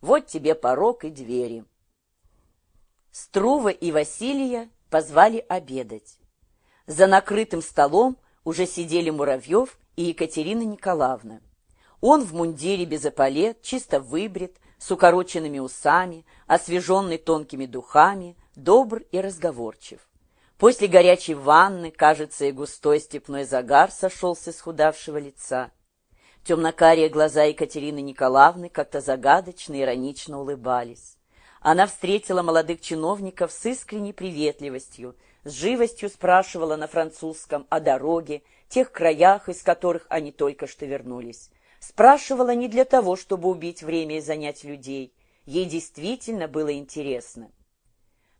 Вот тебе порог и двери. Струва и Василия позвали обедать. За накрытым столом уже сидели Муравьев и Екатерина Николаевна. Он в мундире без эполет, чисто выбрит, с укороченными усами, освеженный тонкими духами, добр и разговорчив. После горячей ванны, кажется, и густой степной загар сошелся с худавшего лица. Темнокарие глаза Екатерины Николаевны как-то загадочно иронично улыбались. Она встретила молодых чиновников с искренней приветливостью, с живостью спрашивала на французском о дороге, тех краях, из которых они только что вернулись. Спрашивала не для того, чтобы убить время и занять людей. Ей действительно было интересно.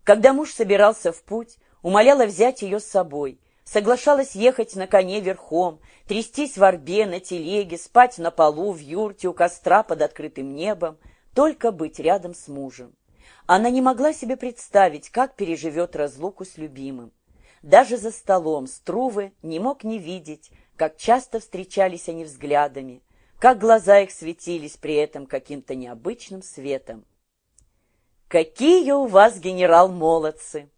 Когда муж собирался в путь, умоляла взять ее с собой, соглашалась ехать на коне верхом, трястись в орбе, на телеге, спать на полу, в юрте, у костра под открытым небом, только быть рядом с мужем. Она не могла себе представить, как переживет разлуку с любимым. Даже за столом Струвы не мог не видеть, как часто встречались они взглядами, как глаза их светились при этом каким-то необычным светом. «Какие у вас, генерал, молодцы!»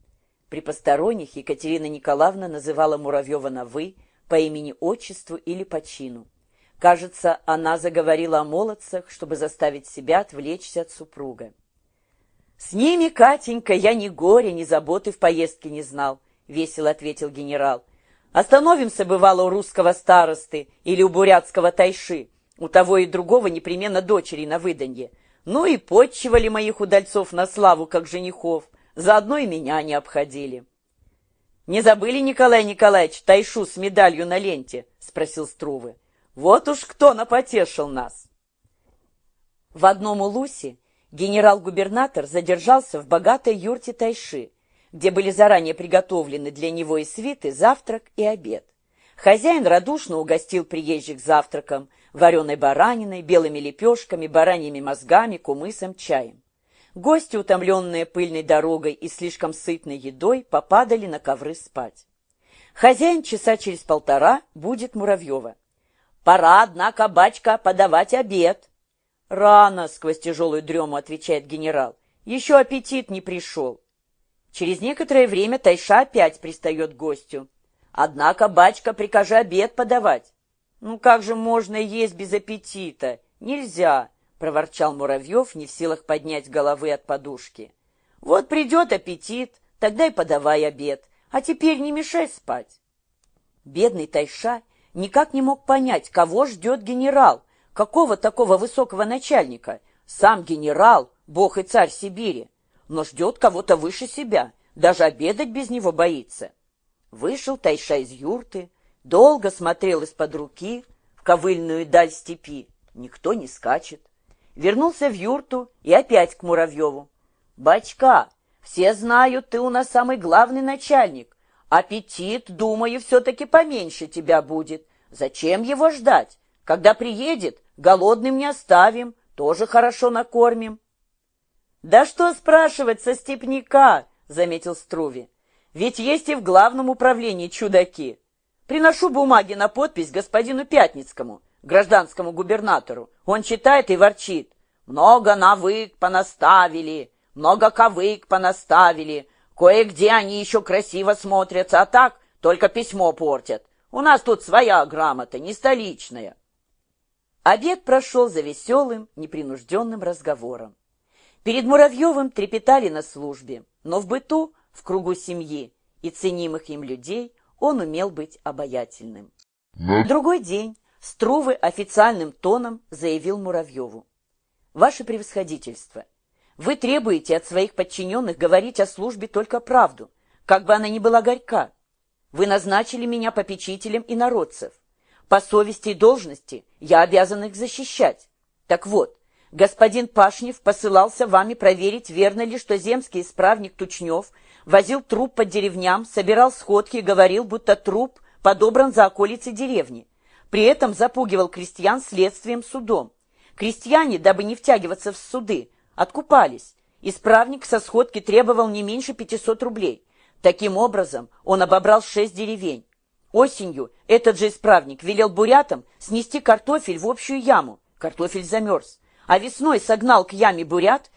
При посторонних Екатерина Николаевна называла Муравьева на «вы» по имени-отчеству или по чину. Кажется, она заговорила о молодцах, чтобы заставить себя отвлечься от супруга. «С ними, Катенька, я ни горя, ни заботы в поездке не знал», — весело ответил генерал. «Остановимся, бывало, у русского старосты или у бурятского тайши. У того и другого непременно дочери на выданье. Ну и подчивали моих удальцов на славу, как женихов. Заодно и меня не обходили. «Не забыли, Николай Николаевич, тайшу с медалью на ленте?» — спросил Струвы. «Вот уж кто напотешил нас!» В одном улусе генерал-губернатор задержался в богатой юрте тайши, где были заранее приготовлены для него и свиты завтрак и обед. Хозяин радушно угостил приезжих завтраком, вареной бараниной, белыми лепешками, бараньими мозгами, кумысом, чаем. Гости, утомленные пыльной дорогой и слишком сытной едой, попадали на ковры спать. Хозяин часа через полтора будет Муравьева. «Пора, однако, бачка, подавать обед». «Рано», — сквозь тяжелую дрему отвечает генерал. «Еще аппетит не пришел». Через некоторое время Тайша опять пристает к гостю. «Однако, бачка, прикажи обед подавать». «Ну как же можно есть без аппетита? Нельзя проворчал Муравьев, не в силах поднять головы от подушки. «Вот придет аппетит, тогда и подавай обед, а теперь не мешай спать». Бедный Тайша никак не мог понять, кого ждет генерал, какого такого высокого начальника. Сам генерал, бог и царь Сибири, но ждет кого-то выше себя, даже обедать без него боится. Вышел Тайша из юрты, долго смотрел из-под руки в ковыльную даль степи. Никто не скачет вернулся в юрту и опять к Муравьеву. «Бачка, все знают, ты у нас самый главный начальник. Аппетит, думаю, все-таки поменьше тебя будет. Зачем его ждать? Когда приедет, голодным не оставим, тоже хорошо накормим». «Да что спрашивать со степняка?» — заметил Струви. «Ведь есть и в главном управлении чудаки. Приношу бумаги на подпись господину Пятницкому» гражданскому губернатору. Он читает и ворчит. Много навык понаставили, много ковык понаставили. Кое-где они еще красиво смотрятся, а так только письмо портят. У нас тут своя грамота, не столичная. Обед прошел за веселым, непринужденным разговором. Перед Муравьевым трепетали на службе, но в быту, в кругу семьи и ценимых им людей он умел быть обаятельным. Другой день Струвы официальным тоном заявил Муравьеву. «Ваше превосходительство, вы требуете от своих подчиненных говорить о службе только правду, как бы она ни была горька. Вы назначили меня попечителем и народцев. По совести и должности я обязан их защищать. Так вот, господин Пашнев посылался вами проверить, верно ли, что земский исправник Тучнев возил труп по деревням, собирал сходки и говорил, будто труп подобран за околицей деревни. При этом запугивал крестьян следствием судом. Крестьяне, дабы не втягиваться в суды, откупались. Исправник со сходки требовал не меньше 500 рублей. Таким образом, он обобрал шесть деревень. Осенью этот же исправник велел бурятам снести картофель в общую яму. Картофель замерз. а весной согнал к яме бурят